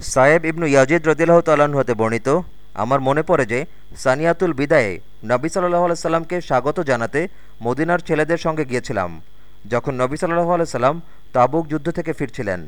সায়েব ইবনু Yazid রদিল্লাহ তাল্লাহ্ন হতে বর্ণিত, আমার মনে পড়ে যে সানিয়াতুল বিদায়ে নবী সাল্লাহ আলাইসাল্লামকে স্বাগত জানাতে মদিনার ছেলেদের সঙ্গে গিয়েছিলাম, যখন নবী সাল্লাহ আলাইসাল্লাম তাবুক যুদ্ধ থেকে ফিরছিলেন।